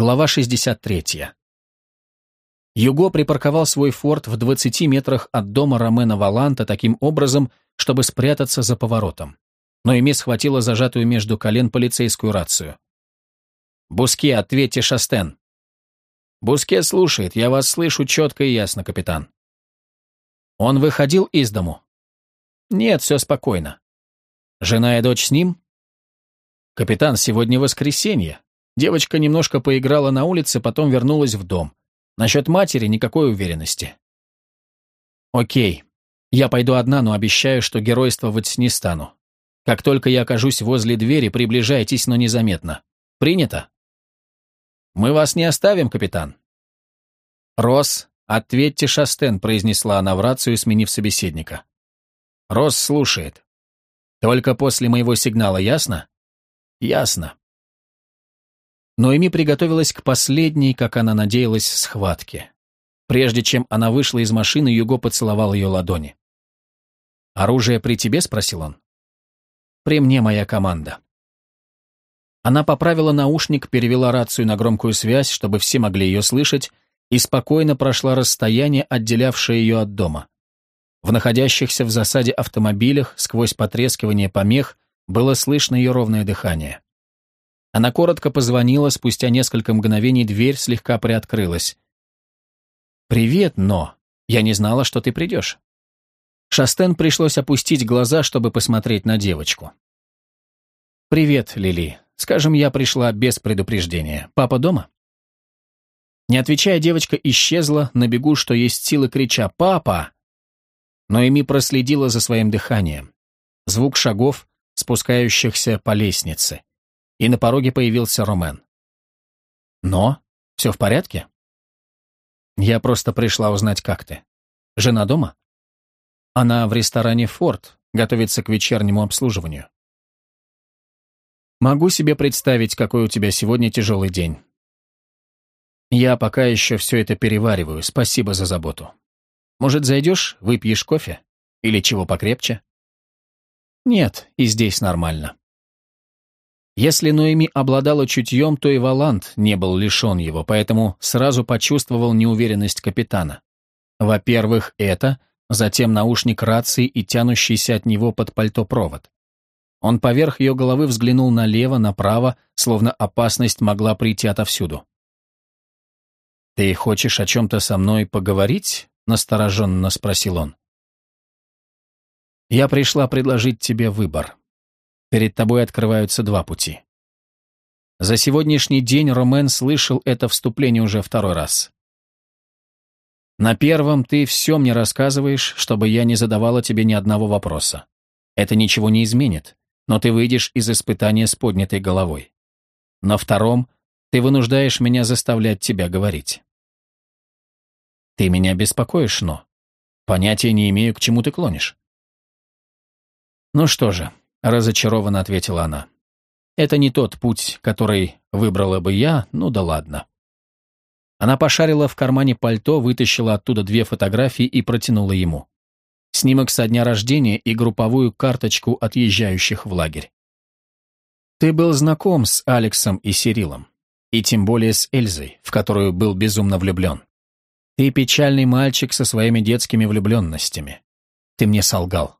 Глава 63. Юго припарковал свой форт в 20 метрах от дома Ромена Валанта таким образом, чтобы спрятаться за поворотом. Но Эми схватила зажатую между колен полицейскую рацию. «Буске, ответьте, Шастен!» «Буске слушает, я вас слышу четко и ясно, капитан». «Он выходил из дому?» «Нет, все спокойно». «Жена и дочь с ним?» «Капитан, сегодня воскресенье. Девочка немножко поиграла на улице, потом вернулась в дом. Насчет матери никакой уверенности». «Окей. Я пойду одна, но обещаю, что геройствовать не стану. Как только я окажусь возле двери, приближайтесь, но незаметно. Принято?» «Мы вас не оставим, капитан». «Рос, ответьте, Шастен», — произнесла она в рацию, сменив собеседника. «Рос слушает. Только после моего сигнала, ясно?» «Ясно». Но Эми приготовилась к последней, как она надеялась, схватке. Прежде чем она вышла из машины, Юго поцеловал ее ладони. «Оружие при тебе?» — спросил он. «При мне моя команда». Она поправила наушник, перевела рацию на громкую связь, чтобы все могли ее слышать, и спокойно прошла расстояние, отделявшее ее от дома. В находящихся в засаде автомобилях, сквозь потрескивание помех, было слышно ее ровное дыхание. Она коротко позвонила, спустя несколько мгновений дверь слегка приоткрылась. «Привет, но! Я не знала, что ты придешь». Шастен пришлось опустить глаза, чтобы посмотреть на девочку. «Привет, Лили. Скажем, я пришла без предупреждения. Папа дома?» Не отвечая, девочка исчезла, на бегу, что есть силы, крича «Папа!». Но Эми проследила за своим дыханием. Звук шагов, спускающихся по лестнице. И на пороге появился Ромен. «Но? Все в порядке?» «Я просто пришла узнать, как ты. Жена дома?» «Она в ресторане «Форд», готовится к вечернему обслуживанию». Могу себе представить, какой у тебя сегодня тяжелый день. Я пока еще все это перевариваю, спасибо за заботу. Может, зайдешь, выпьешь кофе? Или чего покрепче? Нет, и здесь нормально. Если Ноэми обладала чутьем, то и Валант не был лишен его, поэтому сразу почувствовал неуверенность капитана. Во-первых, это, затем наушник рации и тянущийся от него под пальто провод. Он поверх ее головы взглянул налево, направо, словно опасность могла прийти отовсюду. «Ты хочешь о чем-то со мной поговорить?» — настороженно спросил он. «Я пришла предложить тебе выбор. Перед тобой открываются два пути». За сегодняшний день Ромен слышал это вступление уже второй раз. На первом ты все мне рассказываешь, чтобы я не задавала тебе ни одного вопроса. Это ничего не изменит но ты выйдешь из испытания с поднятой головой. На втором ты вынуждаешь меня заставлять тебя говорить. Ты меня беспокоишь, но понятия не имею, к чему ты клонишь. Ну что же, разочарованно ответила она. Это не тот путь, который выбрала бы я, ну да ладно. Она пошарила в кармане пальто, вытащила оттуда две фотографии и протянула ему снимок со дня рождения и групповую карточку отъезжающих в лагерь. Ты был знаком с Алексом и Сирилом, и тем более с Эльзой, в которую был безумно влюблен. Ты печальный мальчик со своими детскими влюбленностями. Ты мне солгал.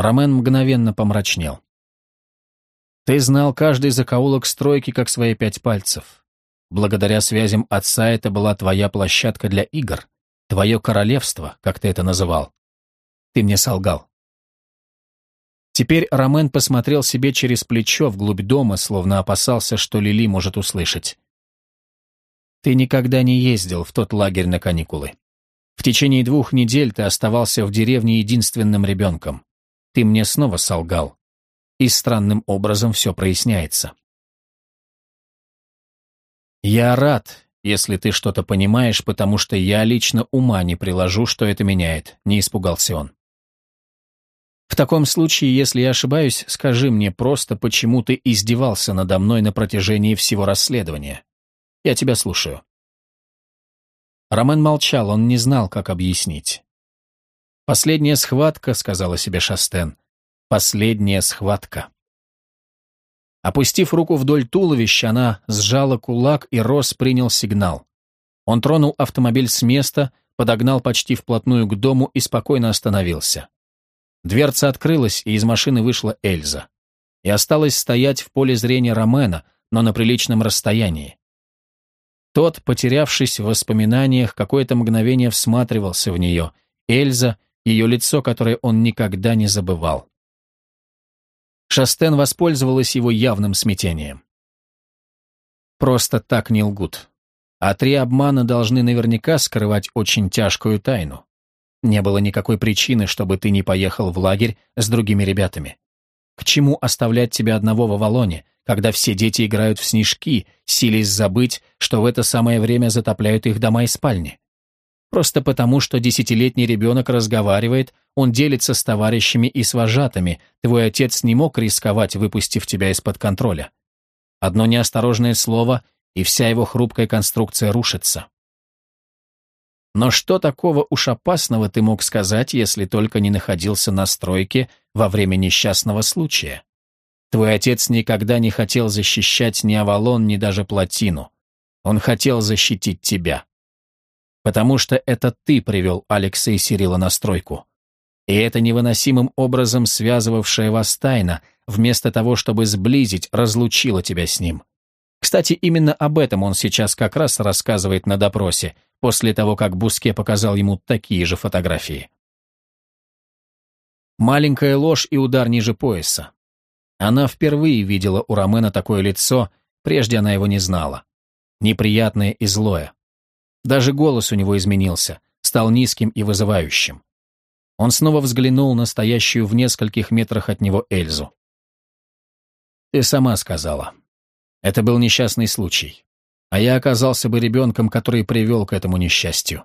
Ромен мгновенно помрачнел. Ты знал каждый закоулок стройки, как свои пять пальцев. Благодаря связям отца это была твоя площадка для игр, твое королевство, как ты это называл. Ты мне солгал. Теперь Ромен посмотрел себе через плечо вглубь дома, словно опасался, что Лили может услышать. Ты никогда не ездил в тот лагерь на каникулы. В течение двух недель ты оставался в деревне единственным ребенком. Ты мне снова солгал. И странным образом все проясняется. Я рад, если ты что-то понимаешь, потому что я лично ума не приложу, что это меняет, не испугался он. В таком случае, если я ошибаюсь, скажи мне просто, почему ты издевался надо мной на протяжении всего расследования. Я тебя слушаю. Ромен молчал, он не знал, как объяснить. «Последняя схватка», — сказала себе Шастен. «Последняя схватка». Опустив руку вдоль туловища, она сжала кулак, и Росс принял сигнал. Он тронул автомобиль с места, подогнал почти вплотную к дому и спокойно остановился. Дверца открылась, и из машины вышла Эльза. И осталось стоять в поле зрения Ромена, но на приличном расстоянии. Тот, потерявшись в воспоминаниях, какое-то мгновение всматривался в нее. Эльза, ее лицо, которое он никогда не забывал. Шастен воспользовалась его явным смятением. Просто так не лгут. А три обмана должны наверняка скрывать очень тяжкую тайну. Не было никакой причины, чтобы ты не поехал в лагерь с другими ребятами. К чему оставлять тебя одного в Авалоне, когда все дети играют в снежки, силясь забыть, что в это самое время затопляют их дома и спальни? Просто потому, что десятилетний ребенок разговаривает, он делится с товарищами и с вожатыми, твой отец не мог рисковать, выпустив тебя из-под контроля. Одно неосторожное слово, и вся его хрупкая конструкция рушится. Но что такого уж опасного ты мог сказать, если только не находился на стройке во время несчастного случая? Твой отец никогда не хотел защищать ни Авалон, ни даже плотину. Он хотел защитить тебя. Потому что это ты привел Алекса и Сирила на стройку. И это невыносимым образом связывавшая вас тайна, вместо того, чтобы сблизить, разлучила тебя с ним. Кстати, именно об этом он сейчас как раз рассказывает на допросе, после того, как Буске показал ему такие же фотографии. Маленькая ложь и удар ниже пояса. Она впервые видела у Ромена такое лицо, прежде она его не знала. Неприятное и злое. Даже голос у него изменился, стал низким и вызывающим. Он снова взглянул на стоящую в нескольких метрах от него Эльзу. «Ты сама сказала. Это был несчастный случай. А я оказался бы ребенком, который привел к этому несчастью.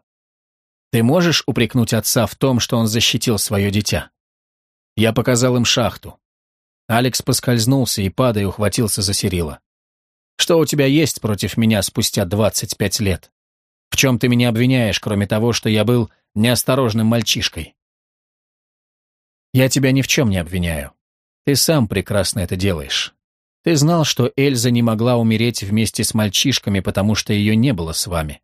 Ты можешь упрекнуть отца в том, что он защитил свое дитя? Я показал им шахту. Алекс поскользнулся и, падая, ухватился за Серила. Что у тебя есть против меня спустя 25 лет? В чем ты меня обвиняешь, кроме того, что я был неосторожным мальчишкой? Я тебя ни в чем не обвиняю. Ты сам прекрасно это делаешь. Ты знал, что Эльза не могла умереть вместе с мальчишками, потому что ее не было с вами.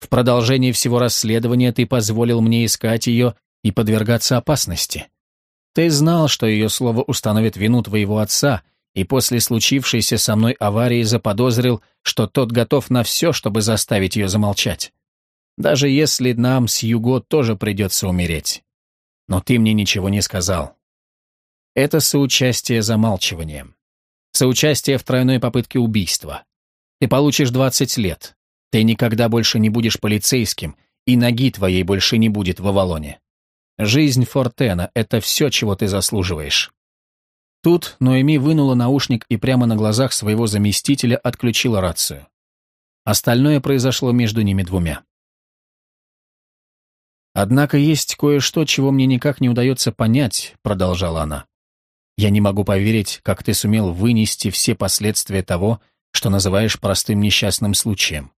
В продолжении всего расследования ты позволил мне искать ее и подвергаться опасности. Ты знал, что ее слово установит вину твоего отца, и после случившейся со мной аварии заподозрил, что тот готов на все, чтобы заставить ее замолчать. Даже если нам с Юго тоже придется умереть. Но ты мне ничего не сказал. Это соучастие замалчиванием. Соучастие в тройной попытке убийства. Ты получишь 20 лет. Ты никогда больше не будешь полицейским, и ноги твоей больше не будет в Авалоне. Жизнь Фортена — это все, чего ты заслуживаешь. Тут Ноэми вынула наушник и прямо на глазах своего заместителя отключила рацию. Остальное произошло между ними двумя. «Однако есть кое-что, чего мне никак не удается понять», — продолжала она. «Я не могу поверить, как ты сумел вынести все последствия того, что называешь простым несчастным случаем.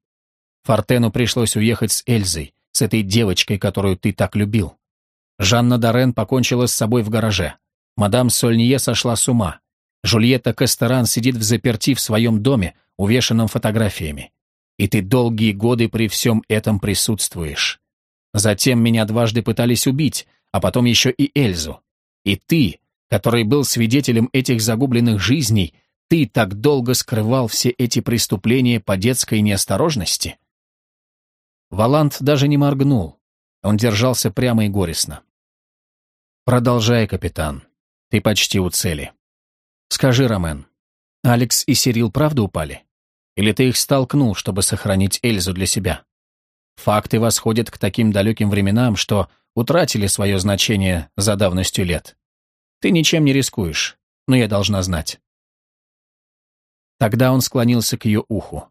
Фортену пришлось уехать с Эльзой, с этой девочкой, которую ты так любил. Жанна Дорен покончила с собой в гараже. Мадам Сольнье сошла с ума. Жульетта Кастеран сидит в заперти в своем доме, увешанном фотографиями. И ты долгие годы при всем этом присутствуешь. Затем меня дважды пытались убить, а потом еще и Эльзу. И ты, который был свидетелем этих загубленных жизней, ты так долго скрывал все эти преступления по детской неосторожности? Валант даже не моргнул. Он держался прямо и горестно. «Продолжай, капитан. Ты почти у цели. Скажи, Ромен, Алекс и Сирил правда упали? Или ты их столкнул, чтобы сохранить Эльзу для себя? Факты восходят к таким далеким временам, что утратили свое значение за давностью лет. Ты ничем не рискуешь, но я должна знать». Тогда он склонился к ее уху.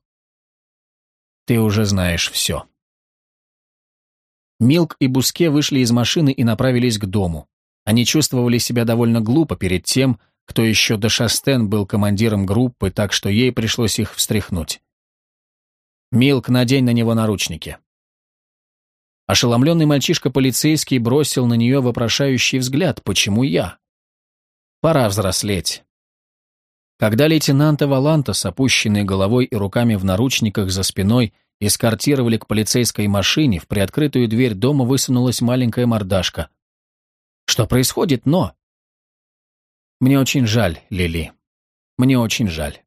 «Ты уже знаешь все». Милк и Буске вышли из машины и направились к дому. Они чувствовали себя довольно глупо перед тем, кто еще до Шастен был командиром группы, так что ей пришлось их встряхнуть. «Милк, надень на него наручники». Ошеломленный мальчишка-полицейский бросил на нее вопрошающий взгляд «Почему я?» «Пора взрослеть». Когда лейтенанта Валанта с опущенной головой и руками в наручниках за спиной эскортировали к полицейской машине, в приоткрытую дверь дома высунулась маленькая мордашка что происходит, но... Мне очень жаль, Лили. Мне очень жаль.